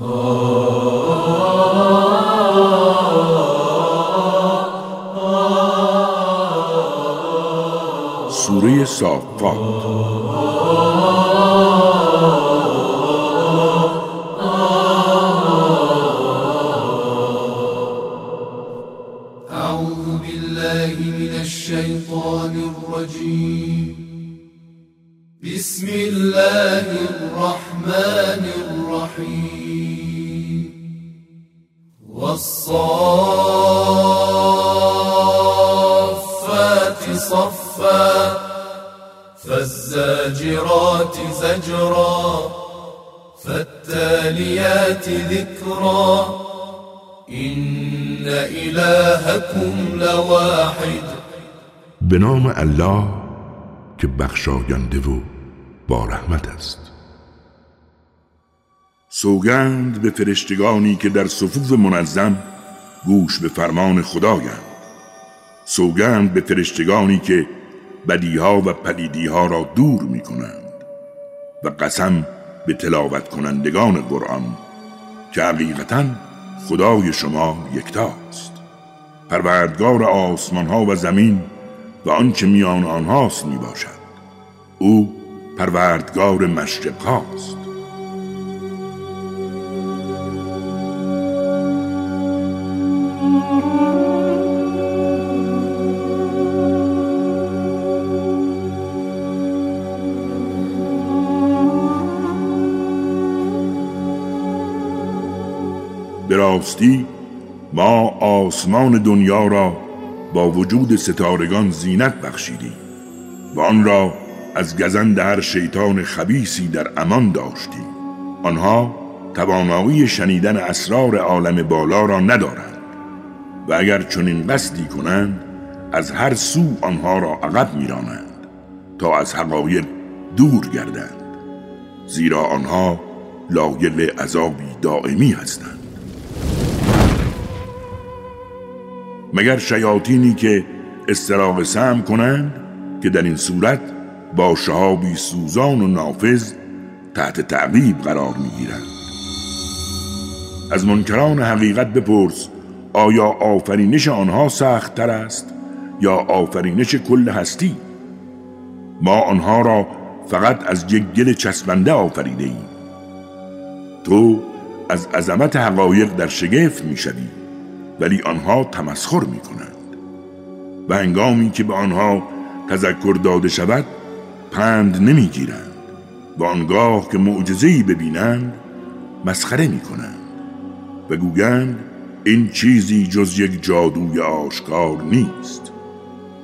سوره صافات. فالزاجرات زجرا فالتاليات ذكرا. إن إلهكم لواحد. به نام الله که بخشاینده و با رحمت است. سوگند به فرشتگانی که در صفوف منظم گوش به فرمان خدایند. سوگند به فرشتگانی که بدیها و پلیدیها را دور می کنند و قسم به تلاوت کنندگان قرآن که حقیقتا خدای شما یکتاست. پروردگار آسمان ها و زمین و آنچه میان آنهاست می باشد او پروردگار مشرق هاست راستی ما آسمان دنیا را با وجود ستارگان زینت بخشیدیم. و آن را از گزند هر شیطان خبیسی در امان داشتیم. آنها توانایی شنیدن اسرار عالم بالا را ندارند. و اگر چنین قصدی کنند از هر سو آنها را عقب میرانند تا از حقایق دور گردند. زیرا آنها لایق عذابی دائمی هستند. مگر شیاطینی که استراق سم کنند که در این صورت با شهابی سوزان و نافذ تحت تعقیب قرار می‌گیرند؟ از منکران حقیقت بپرس آیا آفرینش آنها سخت تر است یا آفرینش کل هستی؟ ما آنها را فقط از یک گل چسبنده آفریده ایم تو از عظمت حقایق در شگفت می‌شوی. ولی آنها تمسخر می کنند و هنگامی که به آنها تذکر داده شود پند نمی گیرند و آنگاه که معجزه‌ای ببینند مسخره می کنند و گویند این چیزی جز یک جادوی آشکار نیست.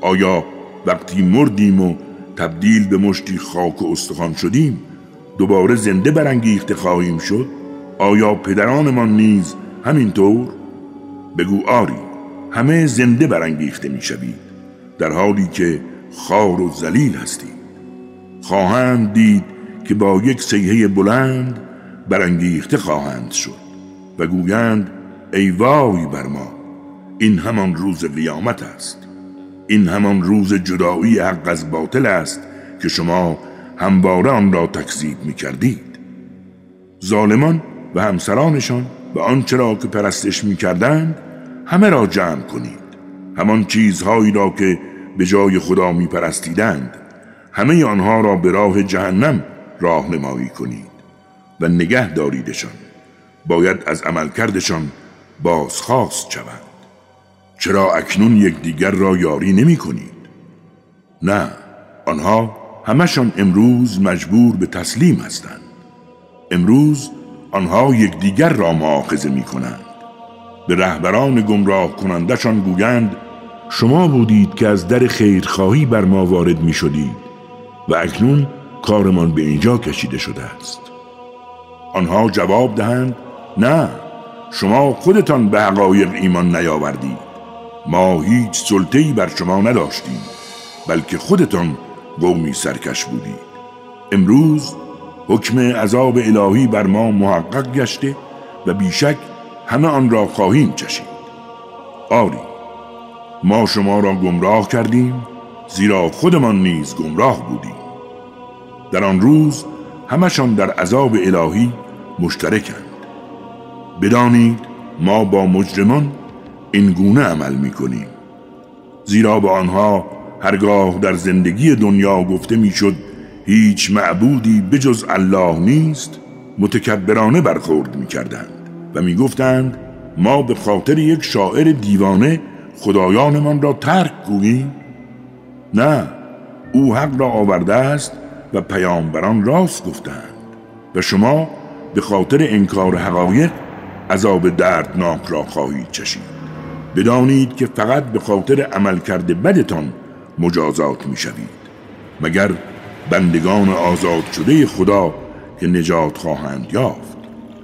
آیا وقتی مردیم و تبدیل به مشتی خاک و استخوان شدیم دوباره زنده برانگیخته خواهیم شد؟ آیا پدرانمان نیز همینطور؟ بگو آری همه زنده برانگیخته می‌شوید در حالی که خار و ذلیل هستید خواهند دید که با یک سیحه بلند برانگیخته خواهند شد و گویند ای وای بر ما این همان روز قیامت است. این همان روز جدایی حق از باطل است که شما همواره آن را تکذیب می کردید ظالمان و همسرانشان و آنچه را که پرستش می کردند همه را جمع کنید. همان چیزهایی را که به جای خدا می پرستیدند همه آنها را به راه جهنم راهنمایی کنید و نگه داریدشان. باید از عملکردشان بازخواست شوند. چرا اکنون یکدیگر را یاری نمی کنید؟ نه آنها همشان امروز مجبور به تسلیم هستند. امروز آنها یکدیگر را معاخذه می کنند به رهبران گمراه کنندشان گویند شما بودید که از در خیرخواهی بر ما وارد می شدید و اکنون کارمان به اینجا کشیده شده است. آنها جواب دهند نه شما خودتان به حقایق ایمان نیاوردید. ما هیچ سلطه‌ای بر شما نداشتیم بلکه خودتان قومی سرکش بودید. امروز حکم عذاب الهی بر ما محقق گشته و بیشک همه آن را خواهیم چشید. آری ما شما را گمراه کردیم زیرا خودمان نیز گمراه بودیم. در آن روز همشان در عذاب الهی مشترکند. بدانید ما با مجرمان این گونه عمل می کنیم زیرا به آنها هرگاه در زندگی دنیا گفته می‌شد هیچ معبودی بجز الله نیست متکبرانه برخورد می کردند و می گفتند ما به خاطر یک شاعر دیوانه خدایانمان را ترک گوییم. نه او حق را آورده است و پیامبران راست گفتند. و شما به خاطر انکار حقایق عذاب دردناک را خواهید چشید. بدانید که فقط به خاطر عمل کرده بدتان مجازات می شوید مگر بندگان آزاد شده خدا که نجات خواهند یافت؟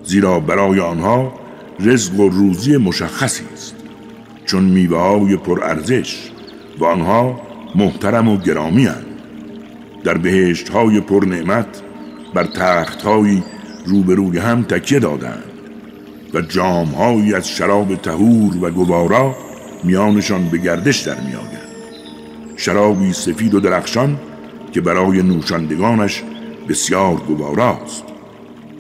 زیرا برای آنها رزق و روزی مشخصی است. چون میوه های پرارزش و آنها محترم و گرامی هند. در بهشت های پر نعمت بر تخت های روبروی هم تکیه دادند و جام های از شراب تهور و گوارا میانشان به گردش در شرابی سفید و درخشان که برای نوشندگانش بسیار گواراست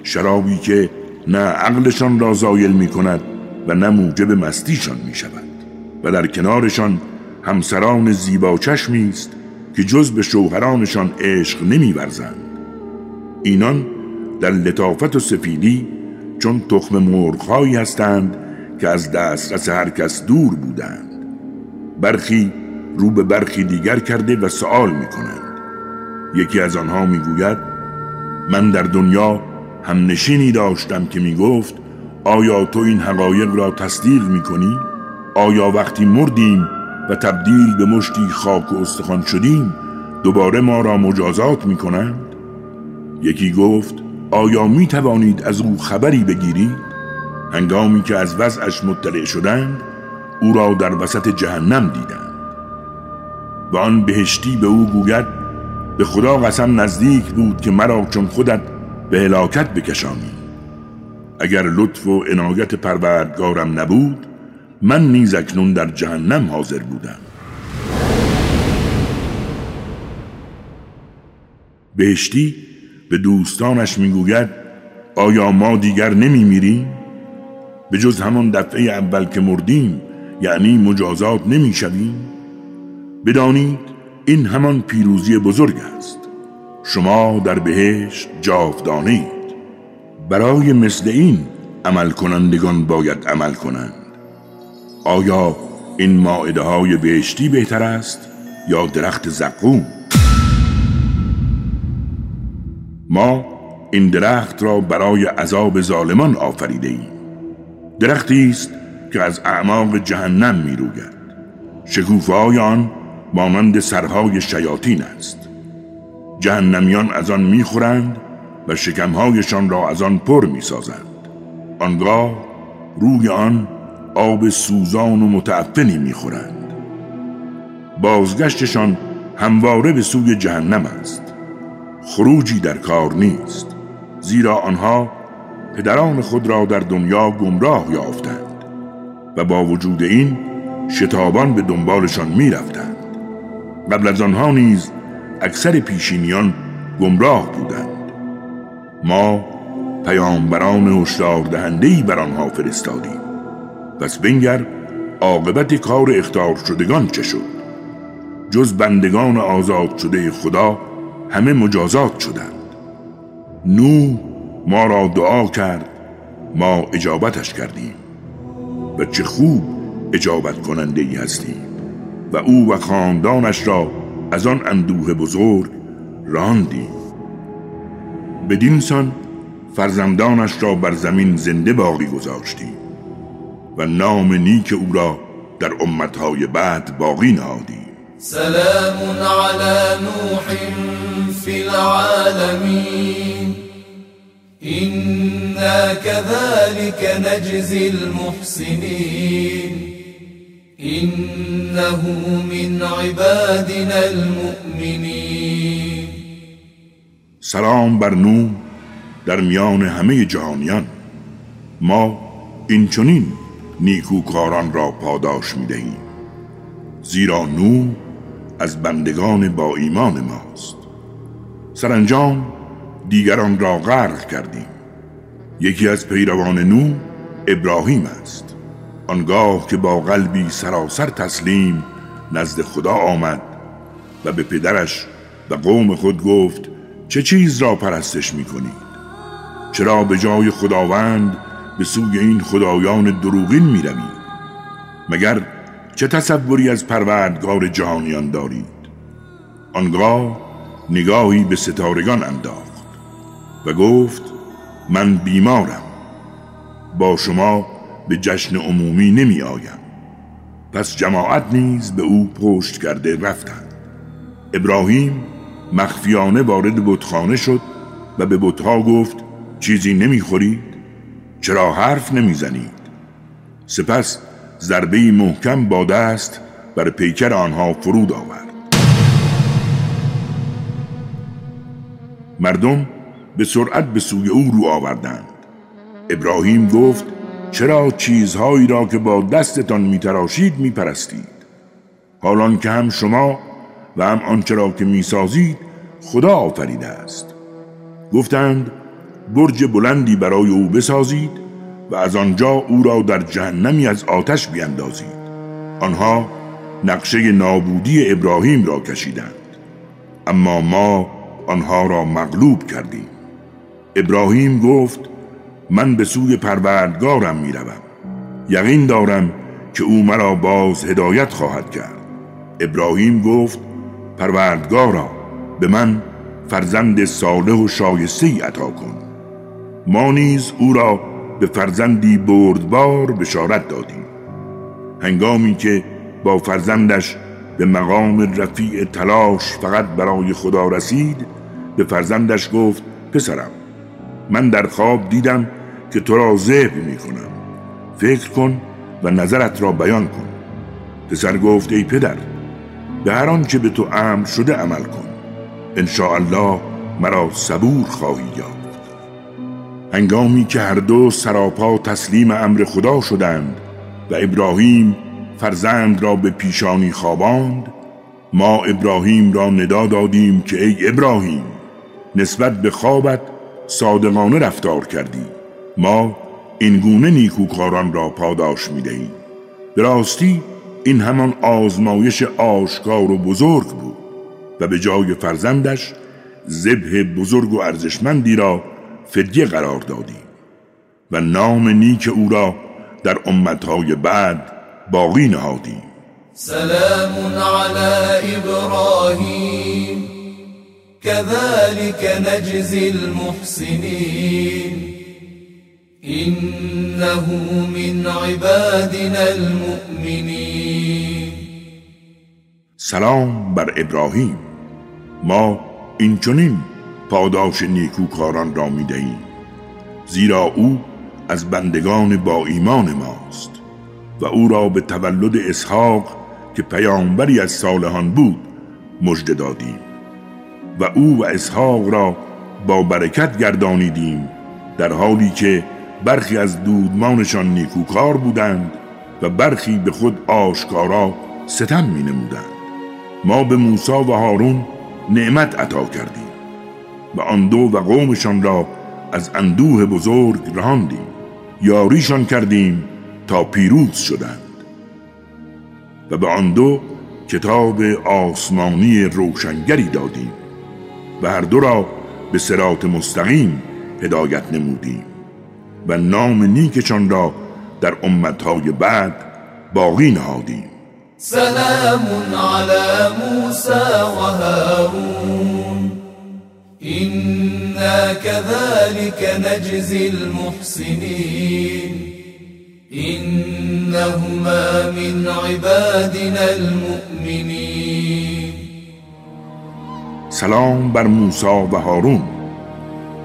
شرابی که نه عقلشان را زایل می کند و نه موجب مستیشان می شود و در کنارشان همسران زیبا چشمی است که جز به شوهرانشان عشق نمی برزند. اینان در لطافت و سفیدی چون تخم مرغهایی هستند که از دسترس هر کس دور بودند برخی رو به برخی دیگر کرده و سوال می کنند یکی از آنها می گوید من در دنیا هم نشینی داشتم که می گفت آیا تو این حقایق را تصدیق می کنی؟ آیا وقتی مردیم و تبدیل به مشتی خاک و استخوان شدیم دوباره ما را مجازات می کنند؟ یکی گفت آیا می توانید از او خبری بگیرید؟ هنگامی که از وضعش مطلع شدند او را در وسط جهنم دیدند و آن بهشتی به او گوید به خدا قسم نزدیک بود که مرا چون خودت به هلاکت بکشانی اگر لطف و عنایت پروردگارم نبود من نیز اکنون در جهنم حاضر بودم بهشتی به دوستانش می‌گوید آیا ما دیگر نمی میریم؟ به جز همان دفعه اول که مردیم یعنی مجازات نمی شویم؟ بدانید این همان پیروزی بزرگ است شما در بهشت جاودانه اید برای مثل این عمل کنندگان باید عمل کنند. آیا این ماعده های بهشتی بهتر است یا درخت زقوم؟ ما این درخت را برای عذاب ظالمان آفریده ایم درختی است که از اعماق جهنم می روید شکوفه آن مانند سرهای شیاطین است. جهنمیان از آن می‌خورند و شکمهایشان را از آن پر می‌سازند. آنگاه روی آن آب سوزان و متعفنی می‌خورند. بازگشتشان همواره به سوی جهنم است. خروجی در کار نیست. زیرا آنها پدران خود را در دنیا گمراه یافتند و با وجود این شتابان به دنبالشان می‌رفتند. قبل از آنها نیز اکثر پیشینیان گمراه بودند. ما پیامبران هشدار دهنده بر آنها فرستادیم. پس بنگر عاقبت کار اختار شدگان چه شد؟ جز بندگان آزاد شده خدا همه مجازات شدند. نو ما را دعا کرد ما اجابتش کردیم. و چه خوب اجابت کننده ای هستیم. و او و خاندانش را از آن اندوه بزرگ راندیم بدین سان فرزندانش را بر زمین زنده باقی گذاشتیم و نام نیک او را در امتهای بعد باقی نهادیم سلام على نوح في العالمين إنا كذلك نجزي المحسنين إنه من عبادنا المؤمنين. سلام بر نو در میان همه جهانیان. ما این چنین نیکوکاران را پاداش می دهیم زیرا نو از بندگان با ایمان ماست. سرانجام دیگران را غرق کردیم. یکی از پیروان نو ابراهیم است. آنگاه که با قلبی سراسر تسلیم نزد خدا آمد و به پدرش و قوم خود گفت چه چیز را پرستش می کنید چرا به جای خداوند به سوی این خدایان دروغین می روید مگر چه تصوری از پروردگار جهانیان دارید؟ آنگاه نگاهی به ستارگان انداخت و گفت من بیمارم. با شما به جشن عمومی نمی آیم پس جماعت نیز به او پشت کرده رفتند. ابراهیم مخفیانه وارد بتخانه شد و به بتها گفت چیزی نمی‌خورید چرا حرف نمی‌زنید سپس ضربه محکم با دست بر پیکر آنها فرود آورد. مردم به سرعت به سوی او رو آوردند. ابراهیم گفت چرا چیزهایی را که با دستتان میتراشید میپرستید؟ حالان که هم شما و هم آنچه را که می‌سازید خدا آفریده است. گفتند برج بلندی برای او بسازید و از آنجا او را در جهنمی از آتش بیندازید. آنها نقشه نابودی ابراهیم را کشیدند. اما ما آنها را مغلوب کردیم. ابراهیم گفت من به سوی پروردگارم می روم. یقین دارم که او مرا باز هدایت خواهد کرد. ابراهیم گفت پروردگارا به من فرزند صالح و شایسته ای عطا کن. ما نیز او را به فرزندی بردبار بشارت دادیم. هنگامی که با فرزندش به مقام رفیع تلاش فقط برای خدا رسید به فرزندش گفت پسرم من در خواب دیدم که تو را ذهب می کنم فکر کن و نظرت را بیان کن. پسر گفت ای پدر به هر آنچه به تو امر شده عمل کن. ان الله مرا صبور خواهی یافت. هنگامی که هر دو سراپا تسلیم امر خدا شدند و ابراهیم فرزند را به پیشانی خواباند ما ابراهیم را ندا دادیم که ای ابراهیم نسبت به خوابت صادقانه رفتار کردی. ما این گونه نیکوکاران را پاداش می دهیم راستی این همان آزمایش آشکار و بزرگ بود و به جای فرزندش زبه بزرگ و ارزشمندی را فدیه قرار دادیم و نام نیک او را در امتهای بعد باقی نهادیم. سلام علی ابراهیم. كذلك نجزي المحسنين إنه من عبادنا المؤمنين. سلام بر ابراهیم. ما این چنین پاداش نیکوکاران را می زیرا او از بندگان با ایمان ماست و او را به تولد اسحاق که پیامبری از صالحان بود مژده دادیم و او و اسحاق را با برکت گردانیدیم در حالی که برخی از دودمانشان نیکوکار بودند و برخی به خود آشکارا ستم می نمودند ما به موسی و هارون نعمت عطا کردیم و آن دو و قومشان را از اندوه بزرگ رهاندیم. یاریشان کردیم تا پیروز شدند. و به آن دو کتاب آسمانی روشنگری دادیم و هر دو را به سرات مستقیم هدایت نمودیم. و نام نیکشان را در امتهای بعد باقی نهادیم. سلام علی موسی و هارون. إنا كذلك نجزي المحسنين إنهما من عبادنا المؤمنين سلام بر موسی و هارون.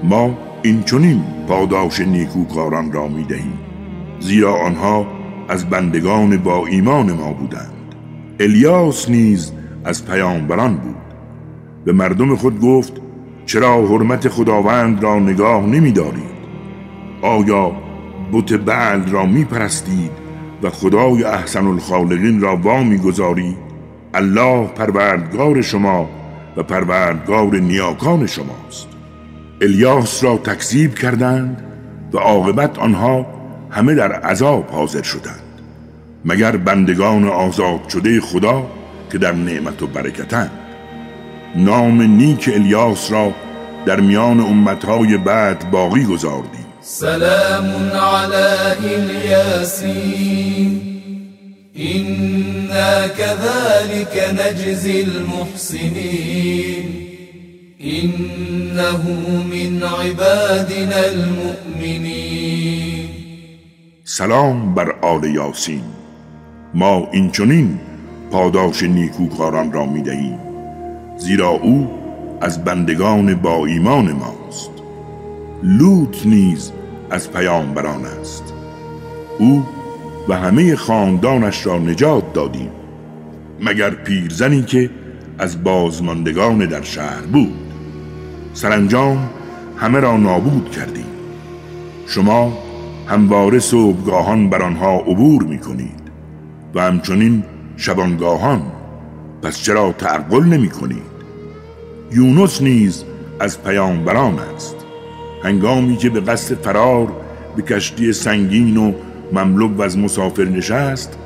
ما این چنین پاداش نیکوکاران را می دهیم زیرا آنها از بندگان با ایمان ما بودند. الیاس نیز از پیامبران بود. به مردم خود گفت چرا حرمت خداوند را نگاه نمی دارید آیا بت بعل را می پرستید و خدای احسن الخالقین را وامی گذارید الله پروردگار شما و پروردگار نیاکان شماست. الیاس را تکذیب کردند و عاقبت آنها همه در عذاب حاضر شدند. مگر بندگان آزاد شده خدا که در نعمت و برکتند؟ نام نیک الیاس را در میان امتهای بعد باقی گذاردیم. سلام علی الیاسین. إنا كذلك نجزي المحسنين إنه من عبادنا المؤمنين. سلام بر آل یاسین. ما اینچنین پاداش نیکوکاران را می دهیم زیرا او از بندگان با ایمان ماست. لوط نیز از پیامبران است. او و همه خاندانش را نجات دادیم مگر پیرزنی که از بازماندگان در شهر بود؟ سرانجام همه را نابود کردیم شما همواره صبحگاهان بر آنها عبور می کنید و همچنین شبانگاهان. پس چرا تعقل نمی کنید یونس نیز از پیامبران است. هنگامی که به قصد فرار به کشتی سنگین و مملو از مسافر نشست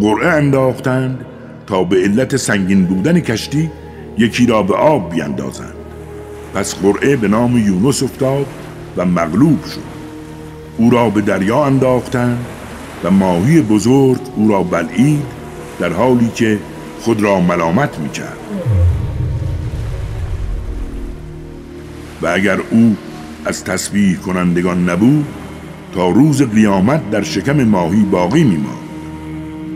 قرعه انداختند تا به علت سنگین بودن کشتی یکی را به آب بیندازند. پس قرعه به نام یونس افتاد و مغلوب شد. او را به دریا انداختند و ماهی بزرگ او را بلعید در حالی که خود را ملامت می کرد و اگر او از تسبیح کنندگان نبود تا روز قیامت در شکم ماهی باقی میماند.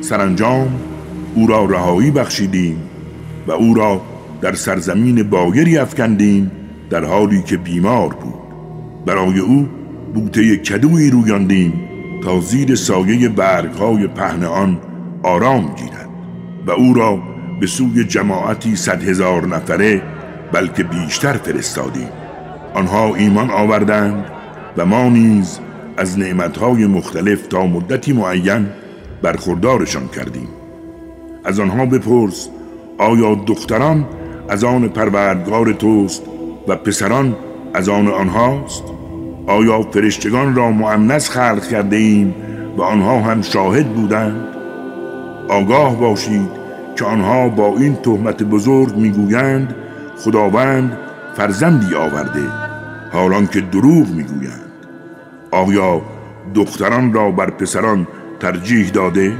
سرانجام او را رهایی بخشیدیم و او را در سرزمین باگری افکندیم در حالی که بیمار بود. برای او بوته کدوی رویاندیم تا زیر سایه برگهای پهن آن آرام گیرد و او را به سوی جماعتی صد هزار نفره بلکه بیشتر فرستادیم. آنها ایمان آوردند و ما نیز از نعمتهای مختلف تا مدتی معین برخوردارشان کردیم. از آنها بپرس آیا دختران از آن پروردگار توست و پسران از آن آنهاست آیا فرشتگان را معنس خلق کرده ایم و آنها هم شاهد بودند آگاه باشید که آنها با این تهمت بزرگ می‌گویند خداوند فرزندی آورده حالان که دروغ می‌گویند آیا دختران را بر پسران ترجیح داده؟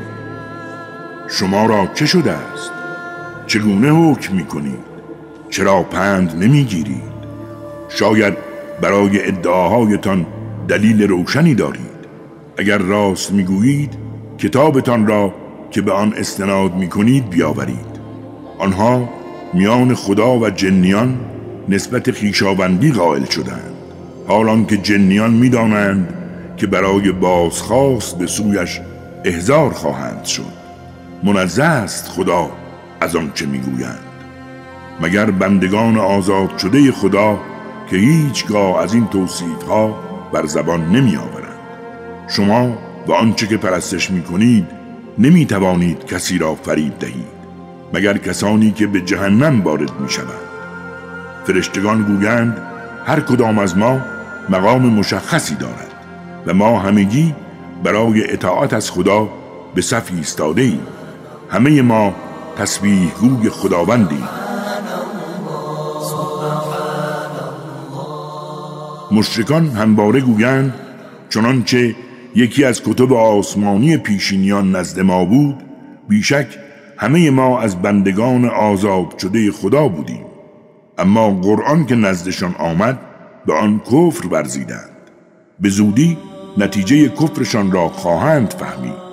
شما را چه شده است؟ چگونه حکم می کنید؟ چرا پند نمی گیرید؟ شاید برای ادعاهایتان دلیل روشنی دارید. اگر راست می‌گویید کتابتان را که به آن استناد می کنید بیاورید. آنها میان خدا و جنیان نسبت خیشاوندی قائل شدند حالان که جنیان می‌دانند که برای بازخواست به سویش احزار خواهند شد منزه است خدا از آنچه می‌گویند. مگر بندگان آزاد شده خدا که هیچگاه از این توصیف ها بر زبان نمی آورند شما و آنچه که پرستش می کنید نمی توانید کسی را فریب دهید مگر کسانی که به جهنم وارد می شوند فرشتگان گویند هر کدام از ما مقام مشخصی دارد و ما همگی برای اطاعت از خدا به صف ایستاده ایم همه ما تسبیح گوی خداوندیم. مشرکان همواره گویند چنانچه یکی از کتب آسمانی پیشینیان نزد ما بود بیشک همه ما از بندگان آزاد شده خدا بودیم. اما قرآن که نزدشان آمد به آن کفر ورزیدند. به زودی نتیجه کفرشان را خواهند فهمید.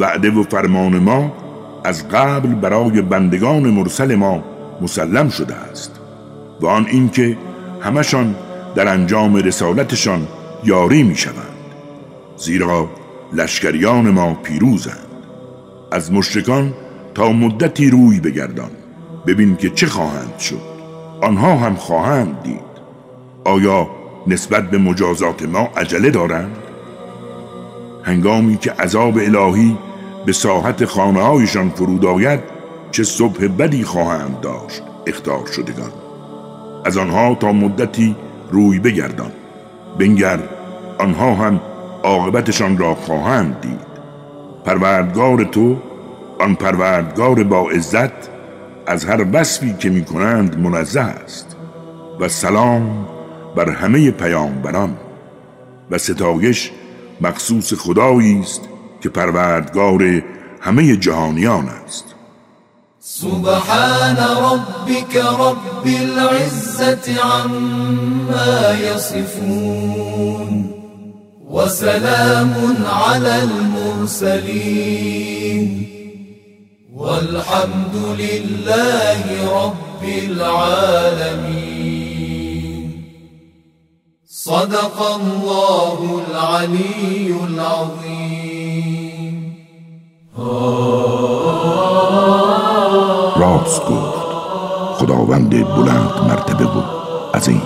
وعده و فرمان ما از قبل برای بندگان مرسل ما مسلم شده است و آن اینکه همشان در انجام رسالتشان یاری می شوند زیرا لشکریان ما پیروزند. از مشرکان تا مدتی روی بگردان ببین که چه خواهند شد. آنها هم خواهند دید. آیا نسبت به مجازات ما عجله دارند؟ هنگامی که عذاب الهی به ساحت خانه هایشان فرود آید چه صبح بدی خواهند داشت اختار شدگان. از آنها تا مدتی روی بگردان. بنگر آنها هم عاقبتشان را خواهند دید. پروردگار تو آن پروردگار با عزت از هر وصفی که می کنند منزه است. و سلام بر همه پیامبران. و ستایش مخصوص خدایی است که پروردگار همه جهانیان است. سبحان ربك رب العزة عما يصفون وسلام على المرسلين والحمد لله رب العالمين. صدق الله العلي العظيم. راست گفت. خداوند بلند مرتبه و عظیم.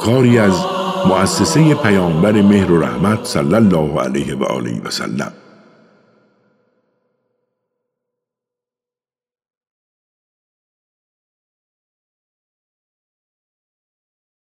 کاری از مؤسسه پیامبر مهر و رحمت صلی الله علیه و آله و سلم.